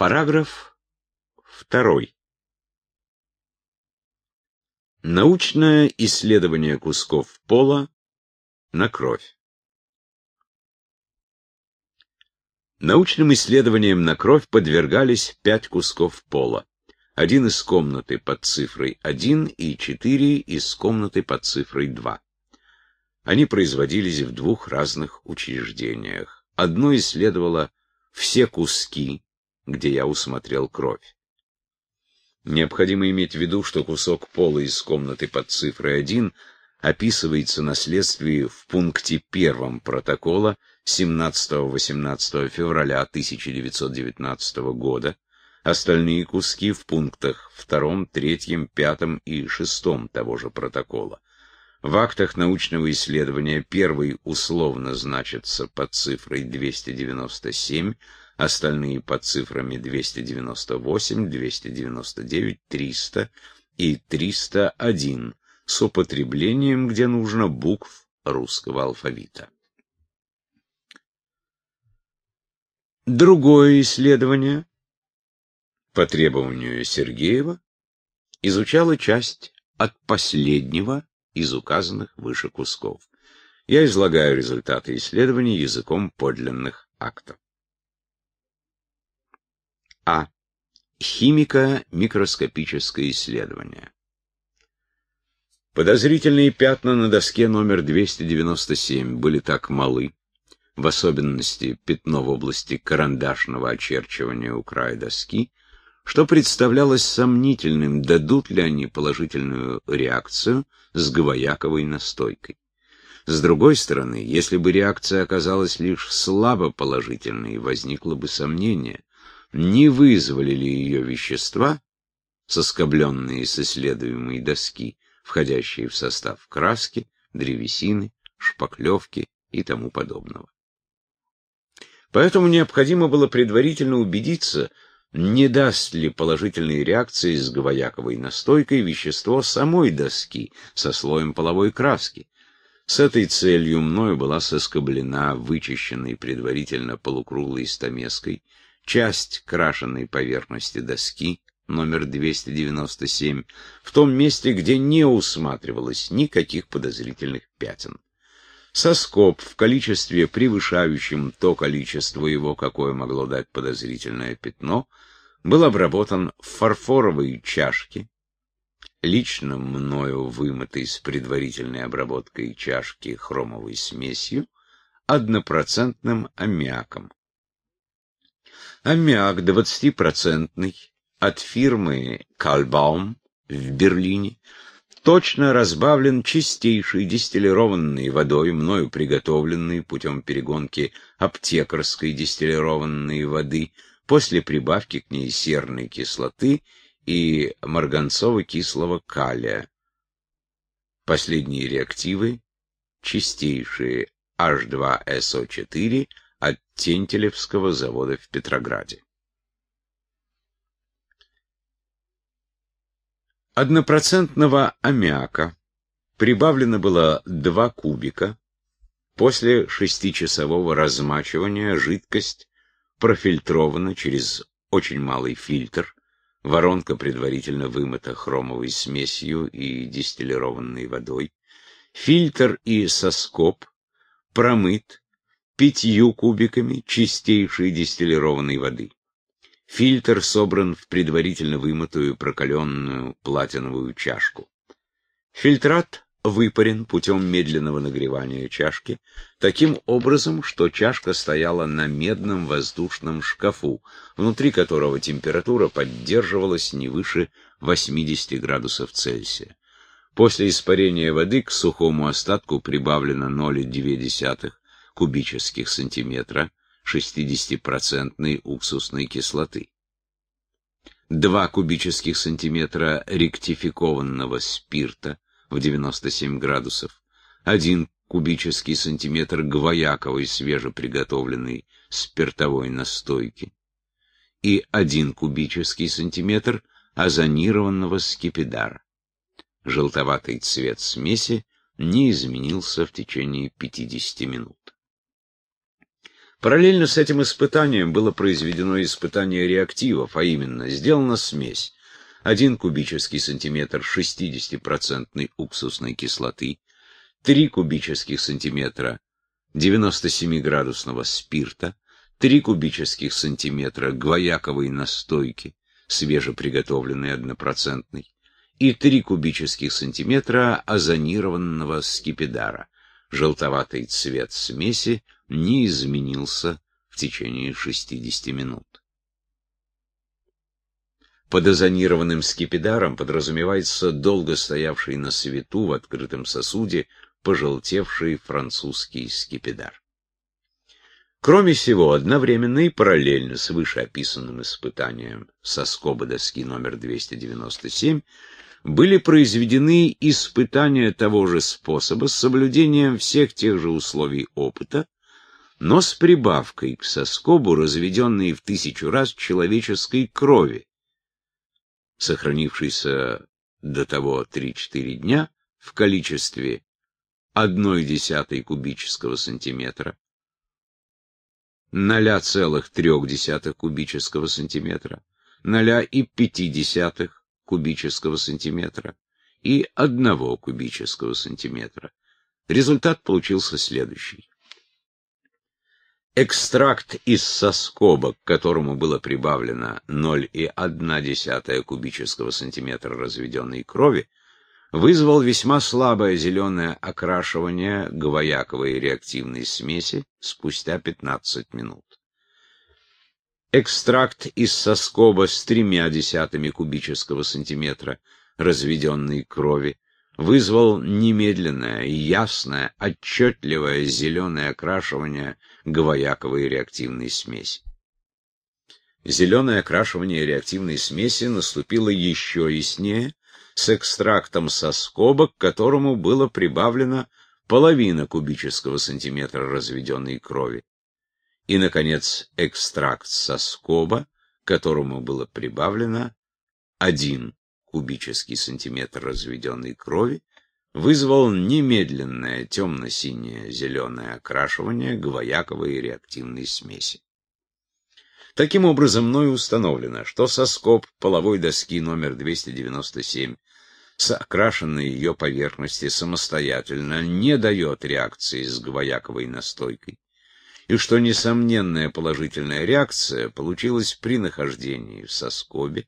Параграф второй. Научное исследование кусков пола на кровь. Научным исследованиям на кровь подвергались пять кусков пола. Один из комнаты под цифрой 1 и четыре из комнаты под цифрой 2. Они производились в двух разных учреждениях. Одно исследовало все куски, где я усмотрел кровь. Необходимо иметь в виду, что кусок пола из комнаты под цифрой 1 описывается на следствии в пункте первом протокола 17-18 февраля 1919 года, остальные куски в пунктах 2, 3, 5 и 6 того же протокола. В актах научного исследования первый условно значится под цифрой 297, остальные под цифрами 298, 299, 300 и 301 с употреблением, где нужно, букв русского алфавита. Другое исследование, по требованию Сергеева, изучало часть от последнего из указанных выше кусков. Я излагаю результаты исследований языком подлинных актов. А. Химико-микроскопическое исследование. Подозрительные пятна на доске номер 297 были так малы, в особенности пятно в области карандашного очерчивания у края доски, что представлялось сомнительным, дадут ли они положительную реакцию с гаваяковой настойкой. С другой стороны, если бы реакция оказалась лишь слабо положительной, возникло бы сомнение, не вызвали ли ее вещества, соскобленные с исследуемой доски, входящие в состав краски, древесины, шпаклевки и тому подобного. Поэтому необходимо было предварительно убедиться, не даст ли положительной реакции с гаваяковой настойкой вещество самой доски со слоем половой краски. С этой целью мною была соскоблена вычищенной предварительно полукруглой стамеской часть крашенной поверхности доски, номер 297, в том месте, где не усматривалось никаких подозрительных пятен. Соскоб в количестве, превышающем то количество его, какое могло дать подозрительное пятно, был обработан в фарфоровые чашки, лично мною вымытой с предварительной обработкой чашки хромовой смесью, однопроцентным аммиаком. Аммиак 20% от фирмы Кальбаум в Берлине точно разбавлен чистейшей дистиллированной водой, мною приготовленной путем перегонки аптекарской дистиллированной воды, после прибавки к ней серной кислоты и марганцово-кислого калия. Последние реактивы — чистейшие H2SO4 от Тентелевского завода в Петрограде. Однопроцентного аммиака прибавлено было 2 кубика. После шестичасового размачивания жидкость профильтрована через очень малый фильтр, воронка предварительно вымыта хромовой смесью и дистиллированной водой, фильтр и соскоб промыт пятью кубиками чистейшей дистиллированной воды. Фильтр собран в предварительно вымытую прокаленную платиновую чашку. Фильтрат выпарен путем медленного нагревания чашки, таким образом, что чашка стояла на медном воздушном шкафу, внутри которого температура поддерживалась не выше 80 градусов Цельсия. После испарения воды к сухому остатку прибавлено 0,2 кубических сантиметра 60% уксусной кислоты. 2 кубических сантиметра ректификованного спирта в 97 градусов, 1 кубический сантиметр гвояковой свежеприготовленной спиртовой настойки и 1 кубический сантиметр озонированного скипидара. Желтоватый цвет смеси не изменился в течение 50 минут. Параллельно с этим испытанием было произведено испытание реактивов, а именно сделана смесь 1 кубический сантиметр 60% уксусной кислоты, 3 кубических сантиметра 97-градусного спирта, 3 кубических сантиметра гвояковой настойки, свежеприготовленной однопроцентной, и 3 кубических сантиметра озонированного скипидара. Желтоватый цвет смеси не изменился в течение 60 минут. Под озонированным скипидаром подразумевается долго стоявший на свету в открытом сосуде пожелтевший французский скипидар. Кроме всего, одновременно и параллельно с вышеописанным испытанием со скоба доски номер 297 были произведены испытания того же способа с соблюдением всех тех же условий опыта, но с прибавкой к соскобу, разведенной в тысячу раз человеческой крови, сохранившейся до того 3-4 дня в количестве 1,1 кубического сантиметра, 0,3 кубического сантиметра, 0,5 кубического сантиметра и 1 кубического сантиметра. Результат получился следующий. Экстракт из соскоба, к которому было прибавлено 0,1 кубического сантиметра разведенной крови, вызвал весьма слабое зеленое окрашивание гвояковой реактивной смеси спустя 15 минут. Экстракт из соскоба с тремя десятыми кубического сантиметра разведенной крови вызвал немедленное, ясное, отчетливое зеленое окрашивание гвояковой реактивной смеси. Зеленое окрашивание реактивной смеси наступило еще яснее с экстрактом соскоба, к которому было прибавлено половина кубического сантиметра разведенной крови. И, наконец, экстракт соскоба, к которому было прибавлено один кубический сантиметр разведенной крови вызвал немедленное темно-синее зеленое окрашивание гвояковой реактивной смеси. Таким образом, мною установлено, что соскоб половой доски номер 297 с окрашенной ее поверхности самостоятельно не дает реакции с гвояковой настойкой, и что несомненная положительная реакция получилась при нахождении в соскобе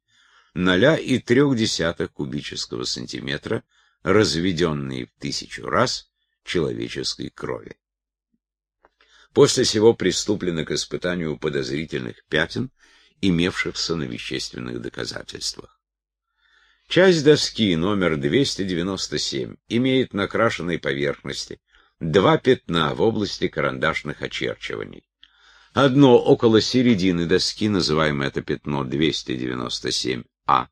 0,3 кубического сантиметра, разведенные в тысячу раз человеческой крови. После сего приступлено к испытанию подозрительных пятен, имевшихся на вещественных доказательствах. Часть доски номер 297 имеет на крашенной поверхности два пятна в области карандашных очерчиваний. Одно около середины доски, называемое это пятно 297, а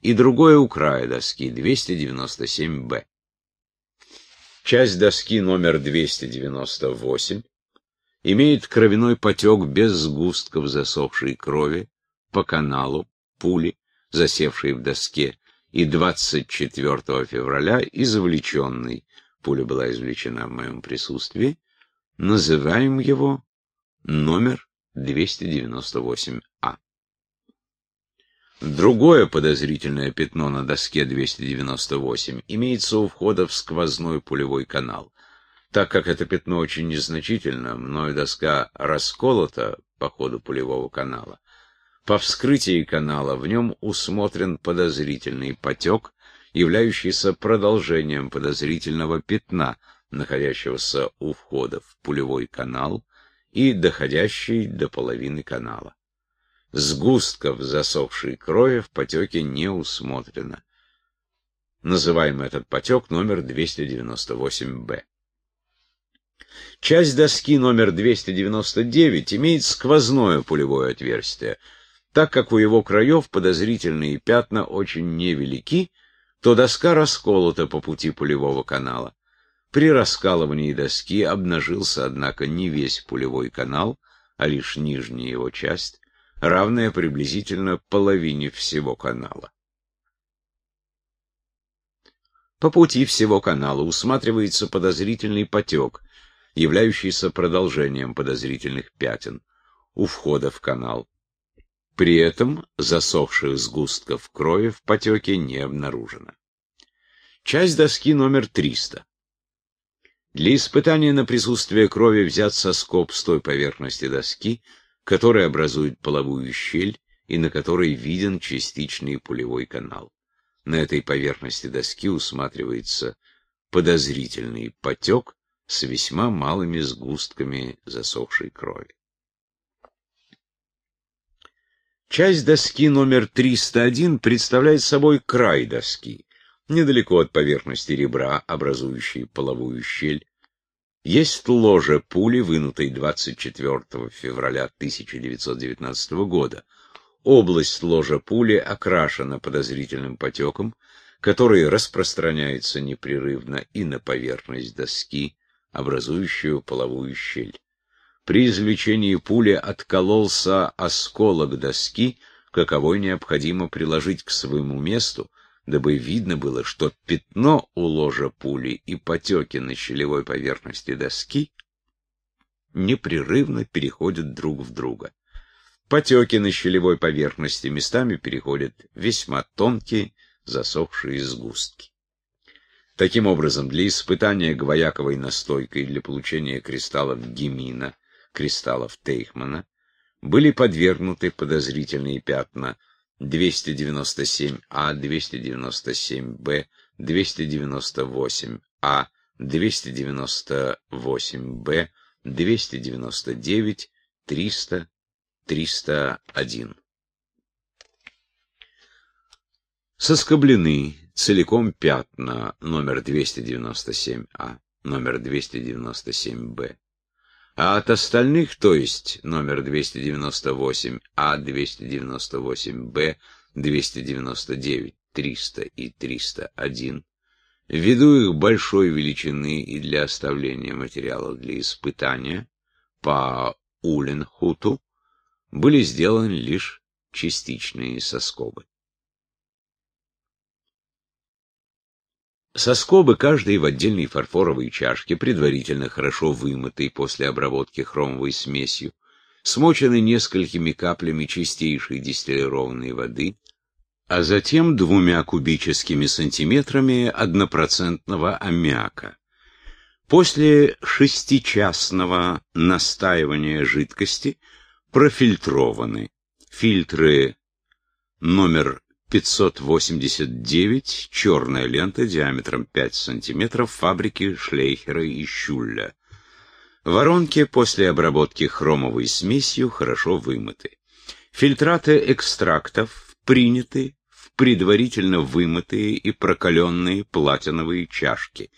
и другое у края доски 297Б. Часть доски номер 298 имеет кровяной потек без сгустков засохшей крови по каналу пули, засевшей в доске, и 24 февраля извлеченный, пуля была извлечена в моем присутствии, называем его номер 298 Другое подозрительное пятно на доске 298 имеется у входа в сквозной пулевой канал. Так как это пятно очень незначительно, мною доска расколота по ходу пулевого канала. По вскрытии канала в нем усмотрен подозрительный потек, являющийся продолжением подозрительного пятна, находящегося у входа в пулевой канал и доходящий до половины канала. Сгустков засохшей крови в потеке не усмотрено. Называем этот потек номер 298-Б. Часть доски номер 299 имеет сквозное пулевое отверстие. Так как у его краев подозрительные пятна очень невелики, то доска расколота по пути пулевого канала. При раскалывании доски обнажился, однако, не весь пулевой канал, а лишь нижняя его часть, равная приблизительно половине всего канала. По пути всего канала усматривается подозрительный потек, являющийся продолжением подозрительных пятен, у входа в канал. При этом засохших сгустков крови в потеке не обнаружено. Часть доски номер 300. Для испытания на присутствие крови взят соскоб с той поверхности доски, которая образует половую щель и на которой виден частичный пулевой канал. На этой поверхности доски усматривается подозрительный потек с весьма малыми сгустками засохшей крови. Часть доски номер 301 представляет собой край доски. Недалеко от поверхности ребра, образующей половую щель, есть ложе пули, вынутой 24 февраля 1919 года. Область ложа пули окрашена подозрительным потеком, который распространяется непрерывно и на поверхность доски, образующую половую щель. При извлечении пули откололся осколок доски, каковой необходимо приложить к своему месту, дабы видно было, что пятно у ложа пули и потеки на щелевой поверхности доски непрерывно переходят друг в друга. Потеки на щелевой поверхности местами переходят весьма тонкие, засохшие сгустки. Таким образом, для испытания гвояковой настойкой для получения кристаллов гемина кристаллов Тейхмана, были подвергнуты подозрительные пятна 297А, 297Б, 298А, 298Б, 299, 300, 301. Соскоблены целиком пятна номер 297А, номер 297Б а от остальных, то есть номер 298, А298, Б299, 300 и 301, ввиду их большой величины и для оставления материалов для испытания по Уленхуту, были сделаны лишь частичные соскобы. Соскобы каждой в отдельной фарфоровой чашке, предварительно хорошо вымытой после обработки хромовой смесью, смочены несколькими каплями чистейшей дистиллированной воды, а затем двумя кубическими сантиметрами однопроцентного аммиака. После шестичасного настаивания жидкости профильтрованы фильтры номер 589, черная лента диаметром 5 см фабрики Шлейхера и Щулля. Воронки после обработки хромовой смесью хорошо вымыты. Фильтраты экстрактов приняты в предварительно вымытые и прокаленные платиновые чашки.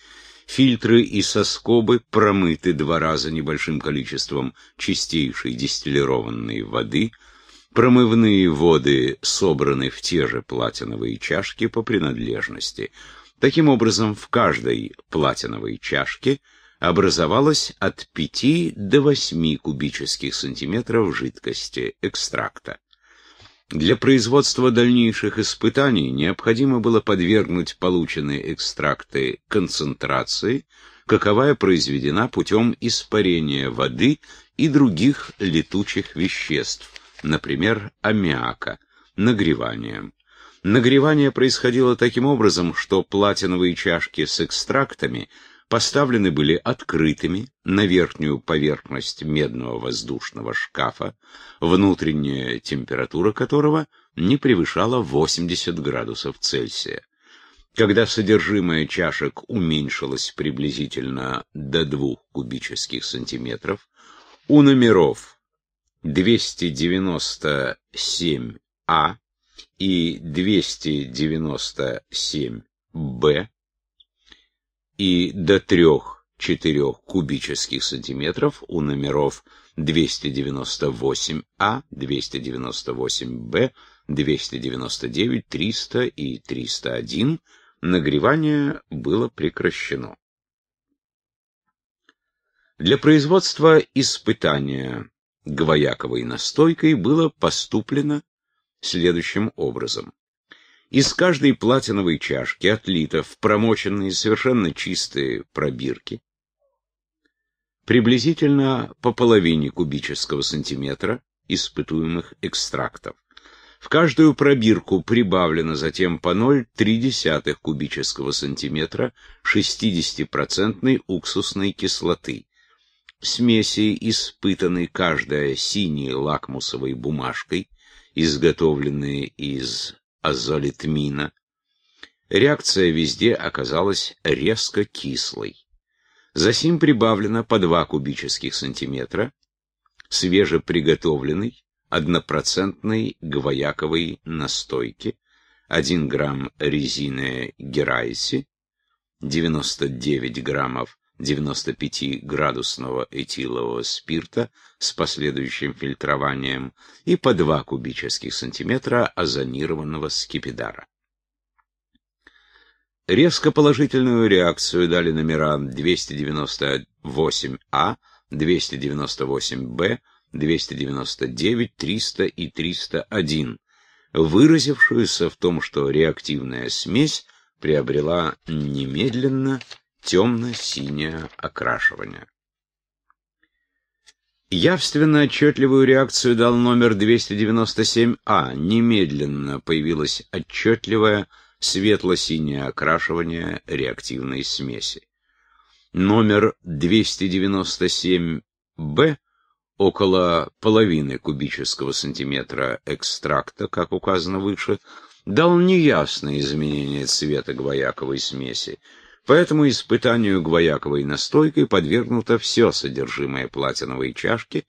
Фильтры и соскобы промыты два раза небольшим количеством чистейшей дистиллированной воды – Промывные воды собраны в те же платиновые чашки по принадлежности. Таким образом, в каждой платиновой чашке образовалось от 5 до 8 кубических сантиметров жидкости экстракта. Для производства дальнейших испытаний необходимо было подвергнуть полученные экстракты концентрации, каковая произведена путем испарения воды и других летучих веществ, например, аммиака, нагреванием. Нагревание происходило таким образом, что платиновые чашки с экстрактами поставлены были открытыми на верхнюю поверхность медного воздушного шкафа, внутренняя температура которого не превышала 80 градусов Цельсия. Когда содержимое чашек уменьшилось приблизительно до 2 кубических сантиметров, у номеров 297А и 297Б и до 3-4 кубических сантиметров у номеров 298А, 298Б, 299, 300 и 301 нагревание было прекращено. Для производства испытания гвояковой настойкой было поступлено следующим образом. Из каждой платиновой чашки отлито в промоченные совершенно чистые пробирки, приблизительно по половине кубического сантиметра испытуемых экстрактов. В каждую пробирку прибавлено затем по 0,3 кубического сантиметра 60% уксусной кислоты. Смеси испытаны каждая синей лакмусовой бумажкой, изготовленные из азолитмина. Реакция везде оказалась резко кислой. Засим прибавлено по 2 кубических сантиметра свежеприготовленной однопроцентной гвояковой настойки, 1 грамм резины герайси, 99 граммов 95-градусного этилового спирта с последующим фильтрованием и по 2 кубических сантиметра озонированного скипидара. Резко положительную реакцию дали номера 298А, 298Б, 299, 300 и 301, выразившуюся в том, что реактивная смесь приобрела немедленно темно-синее окрашивание. Явственно отчетливую реакцию дал номер 297А. Немедленно появилось отчетливое светло-синее окрашивание реактивной смеси. Номер 297Б около половины кубического сантиметра экстракта, как указано выше, дал неясное изменение цвета гвояковой смеси, поэтому испытанию гвояковой настойкой подвергнуто все содержимое платиновой чашки,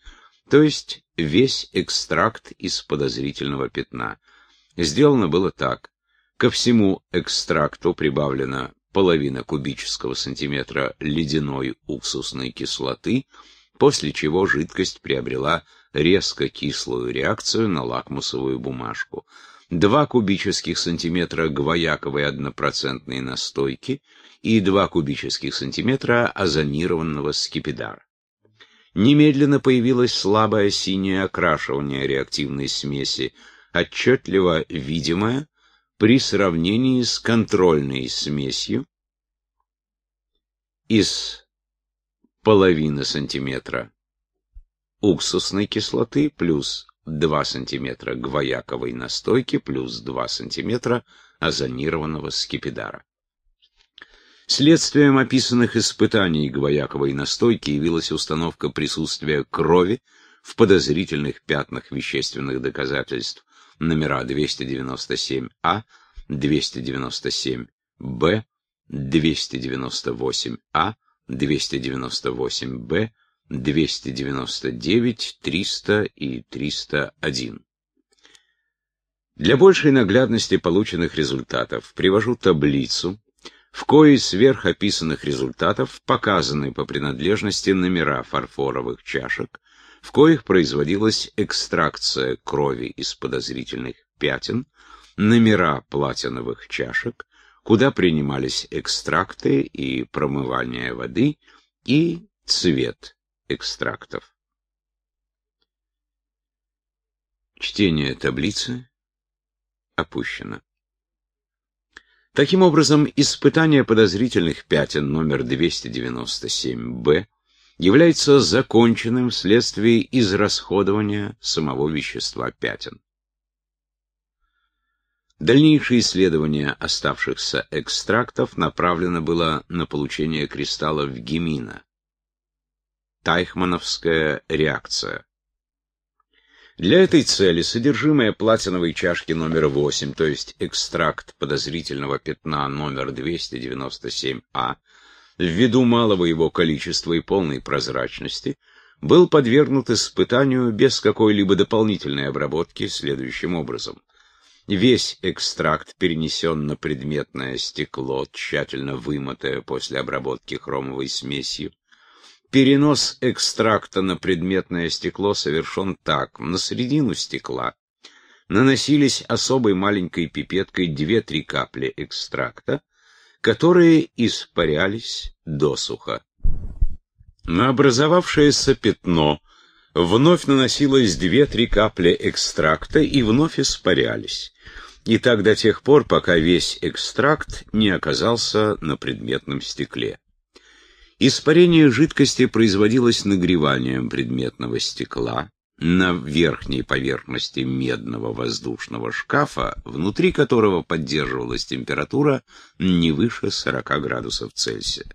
то есть весь экстракт из подозрительного пятна. Сделано было так. Ко всему экстракту прибавлена половина кубического сантиметра ледяной уксусной кислоты – после чего жидкость приобрела резко кислую реакцию на лакмусовую бумажку. Два кубических сантиметра гвояковой однопроцентной настойки и два кубических сантиметра озонированного скипидара. Немедленно появилось слабое синее окрашивание реактивной смеси, отчетливо видимое при сравнении с контрольной смесью из половина сантиметра уксусной кислоты плюс 2 сантиметра гвояковой настойки плюс 2 сантиметра озонированного скипидара. Следствием описанных испытаний гвояковой настойки явилась установка присутствия крови в подозрительных пятнах вещественных доказательств номера 297А, 297Б, 298А, 298-Б, 299, 300 и 301. Для большей наглядности полученных результатов привожу таблицу, в коей сверх описанных результатов показаны по принадлежности номера фарфоровых чашек, в коих производилась экстракция крови из подозрительных пятен, номера платиновых чашек, куда принимались экстракты и промывание воды, и цвет экстрактов. Чтение таблицы опущено. Таким образом, испытание подозрительных пятен номер 297-Б является законченным вследствие израсходования самого вещества пятен. Дальнейшее исследование оставшихся экстрактов направлено было на получение кристаллов гемина. Тайхмановская реакция. Для этой цели содержимое платиновой чашки номер 8, то есть экстракт подозрительного пятна номер 297А, ввиду малого его количества и полной прозрачности, был подвергнут испытанию без какой-либо дополнительной обработки следующим образом. Весь экстракт перенесен на предметное стекло, тщательно вымытое после обработки хромовой смесью. Перенос экстракта на предметное стекло совершен так. На середину стекла наносились особой маленькой пипеткой 2-3 капли экстракта, которые испарялись досуха. На образовавшееся пятно вновь наносилось две-три капли экстракта и вновь испарялись. И так до тех пор, пока весь экстракт не оказался на предметном стекле. Испарение жидкости производилось нагреванием предметного стекла на верхней поверхности медного воздушного шкафа, внутри которого поддерживалась температура не выше 40 градусов Цельсия.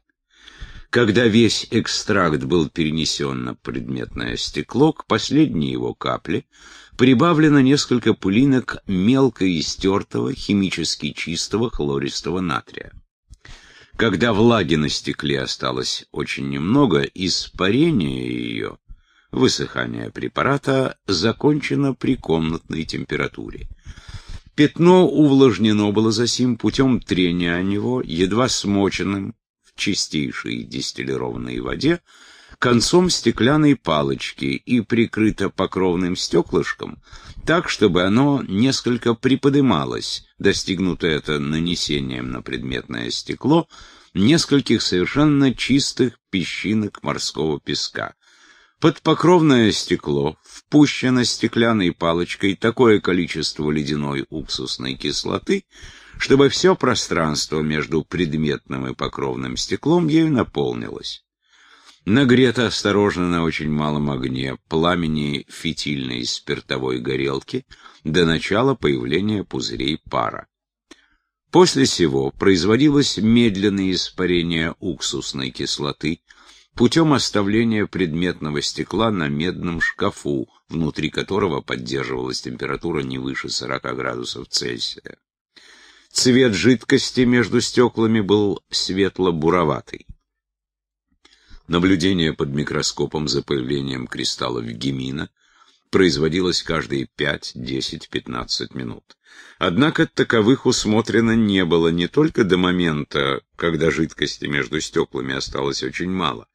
Когда весь экстракт был перенесен на предметное стекло, к последней его капле прибавлено несколько пылинок мелко истертого, химически чистого хлористого натрия. Когда влаги на стекле осталось очень немного, испарение ее, высыхание препарата, закончено при комнатной температуре. Пятно увлажнено было засим путем трения о него, едва смоченным в чистейшей дистиллированной воде, концом стеклянной палочки и прикрыто покровным стеклышком, так, чтобы оно несколько приподымалось, достигнуто это нанесением на предметное стекло, нескольких совершенно чистых песчинок морского песка. Под покровное стекло впущено стеклянной палочкой такое количество ледяной уксусной кислоты, чтобы все пространство между предметным и покровным стеклом ею наполнилось. Нагрето осторожно на очень малом огне пламени фитильной спиртовой горелки до начала появления пузырей пара. После сего производилось медленное испарение уксусной кислоты путем оставления предметного стекла на медном шкафу, внутри которого поддерживалась температура не выше 40 градусов Цельсия. Цвет жидкости между стеклами был светло-буроватый. Наблюдение под микроскопом за появлением кристаллов гемина производилось каждые 5, 10, 15 минут. Однако таковых усмотрено не было не только до момента, когда жидкости между стеклами осталось очень мало,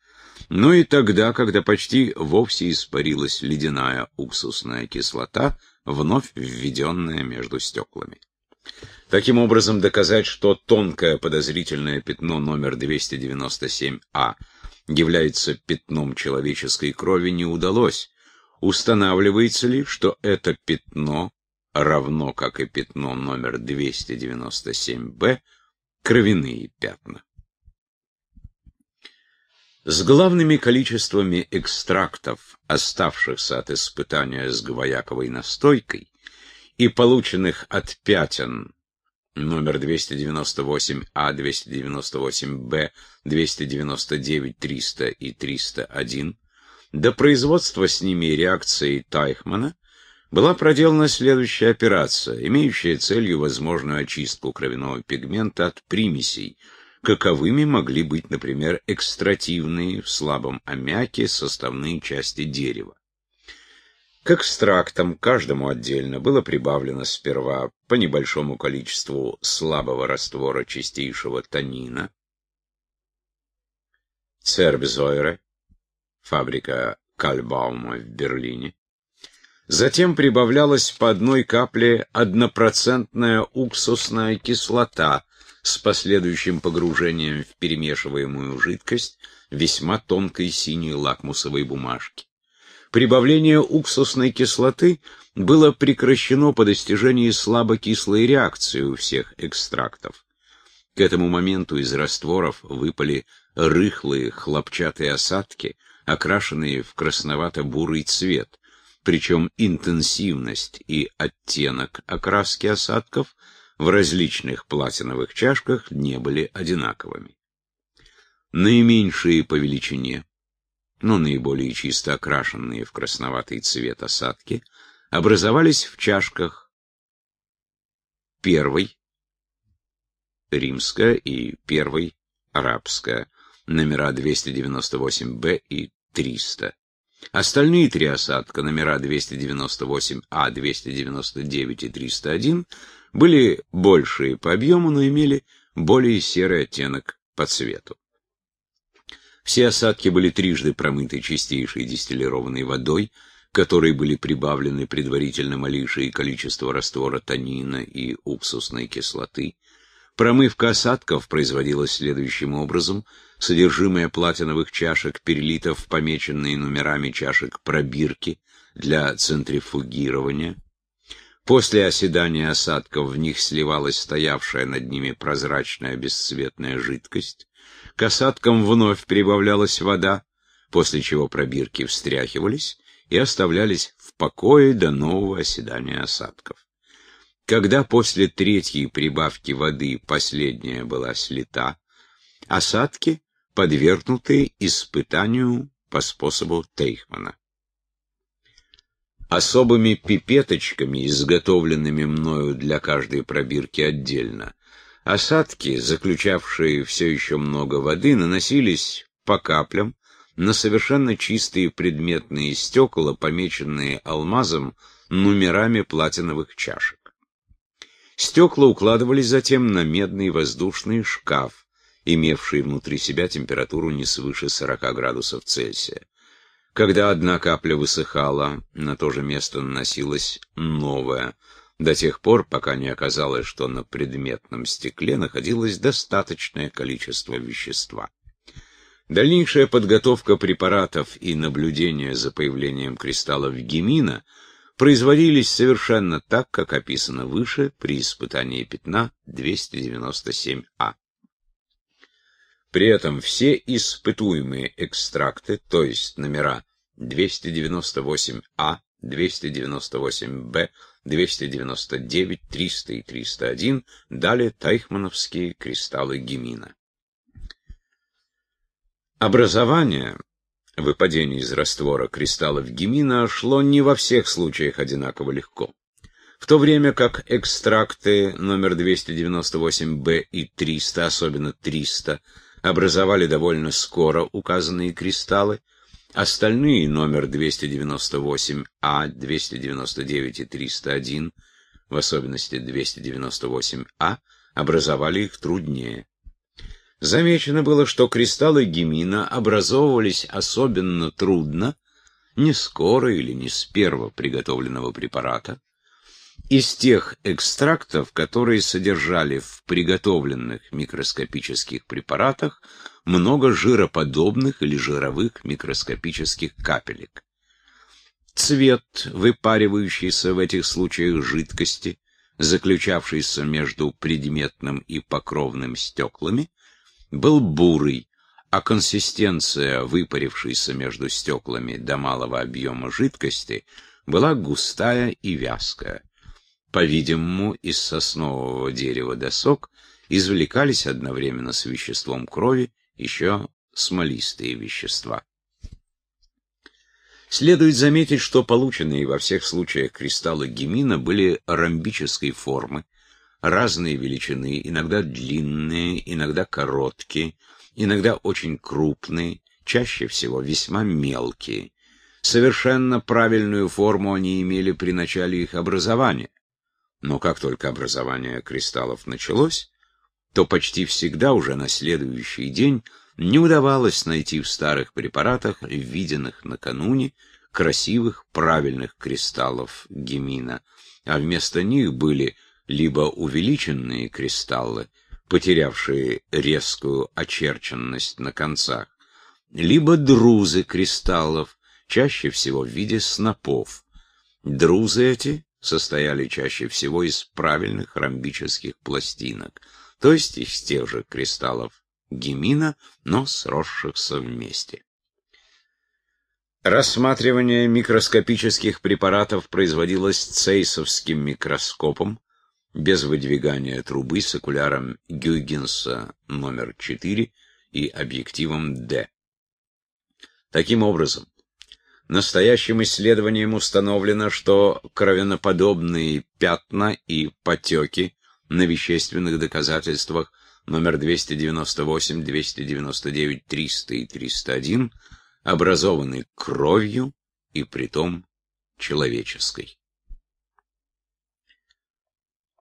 но и тогда, когда почти вовсе испарилась ледяная уксусная кислота, вновь введенная между стеклами. Таким образом, доказать, что тонкое подозрительное пятно номер 297А является пятном человеческой крови, не удалось. Устанавливается ли, что это пятно, равно как и пятно номер 297-Б, кровяные пятна? С главными количествами экстрактов, оставшихся от испытания с гвояковой настойкой, и полученных от пятен номер 298А, 298Б, 299, 300 и 301, до производства с ними реакции Тайхмана была проделана следующая операция, имеющая целью возможную очистку кровяного пигмента от примесей, каковыми могли быть, например, экстративные в слабом аммиаке составные части дерева. К экстрактам каждому отдельно было прибавлено сперва по небольшому количеству слабого раствора чистейшего танина, Цербзойре, фабрика Кальбаума в Берлине. Затем прибавлялась по одной капле однопроцентная уксусная кислота с последующим погружением в перемешиваемую жидкость весьма тонкой синей лакмусовой бумажки. Прибавление уксусной кислоты было прекращено по достижении слабокислой реакции у всех экстрактов. К этому моменту из растворов выпали рыхлые хлопчатые осадки, окрашенные в красновато-бурый цвет, причем интенсивность и оттенок окраски осадков в различных платиновых чашках не были одинаковыми. Наименьшие по величине но наиболее чисто окрашенные в красноватый цвет осадки, образовались в чашках первой, римская и первой, арабская, номера 298-Б и 300. Остальные три осадка, номера 298А, 299 и 301, были большие по объему, но имели более серый оттенок по цвету. Все осадки были трижды промыты чистейшей дистиллированной водой, которой были прибавлены предварительно малейшие количество раствора танина и уксусной кислоты. Промывка осадков производилась следующим образом. Содержимое платиновых чашек перелито в помеченные номерами чашек пробирки для центрифугирования. После оседания осадков в них сливалась стоявшая над ними прозрачная бесцветная жидкость. К осадкам вновь прибавлялась вода, после чего пробирки встряхивались и оставлялись в покое до нового оседания осадков. Когда после третьей прибавки воды последняя была слита, осадки подвергнуты испытанию по способу Тейхмана. Особыми пипеточками, изготовленными мною для каждой пробирки отдельно, осадки, заключавшие все еще много воды, наносились по каплям на совершенно чистые предметные стекла, помеченные алмазом номерами платиновых чашек. Стекла укладывались затем на медный воздушный шкаф, имевший внутри себя температуру не свыше 40 градусов Цельсия. Когда одна капля высыхала, на то же место наносилась новая, до тех пор, пока не оказалось, что на предметном стекле находилось достаточное количество вещества. Дальнейшая подготовка препаратов и наблюдение за появлением кристаллов гемина производились совершенно так, как описано выше при испытании пятна 297А. При этом все испытуемые экстракты, то есть номера 298А, 298Б, 299, 300 и 301, дали тайхмановские кристаллы гемина. Образование, выпадение из раствора кристаллов гемина, шло не во всех случаях одинаково легко. В то время как экстракты номер 298Б и 300, особенно 300, образовали довольно скоро указанные кристаллы, остальные номер 298А, 299 и 301, в особенности 298А, образовали их труднее. Замечено было, что кристаллы гемина образовывались особенно трудно, не скоро или не с первого приготовленного препарата, из тех экстрактов, которые содержали в приготовленных микроскопических препаратах много жироподобных или жировых микроскопических капелек. Цвет, выпаривающийся в этих случаях жидкости, заключавшийся между предметным и покровным стеклами, был бурый, а консистенция выпарившейся между стеклами до малого объема жидкости была густая и вязкая. По-видимому, из соснового дерева досок извлекались одновременно с веществом крови еще смолистые вещества. Следует заметить, что полученные во всех случаях кристаллы гемина были ромбической формы, разные величины, иногда длинные, иногда короткие, иногда очень крупные, чаще всего весьма мелкие. Совершенно правильную форму они имели при начале их образования. Но как только образование кристаллов началось, то почти всегда уже на следующий день не удавалось найти в старых препаратах, виденных накануне, красивых правильных кристаллов гемина, а вместо них были либо увеличенные кристаллы, потерявшие резкую очерченность на концах, либо друзы кристаллов, чаще всего в виде снопов. Друзы эти состояли чаще всего из правильных ромбических пластинок, то есть из тех же кристаллов гемина, но сросшихся вместе. Рассматривание микроскопических препаратов производилось цейсовским микроскопом, без выдвигания трубы с окуляром Гюйгенса номер 4 и объективом D. Таким образом, настоящим исследованием установлено, что кровяноподобные пятна и потеки на вещественных доказательствах номер 298, 299, 300 и 301 образованы кровью и притом человеческой.